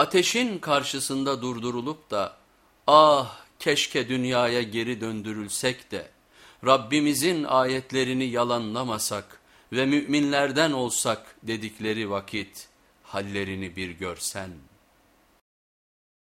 Ateşin karşısında durdurulup da ah keşke dünyaya geri döndürülsek de Rabbimizin ayetlerini yalanlamasak ve müminlerden olsak dedikleri vakit hallerini bir görsen.''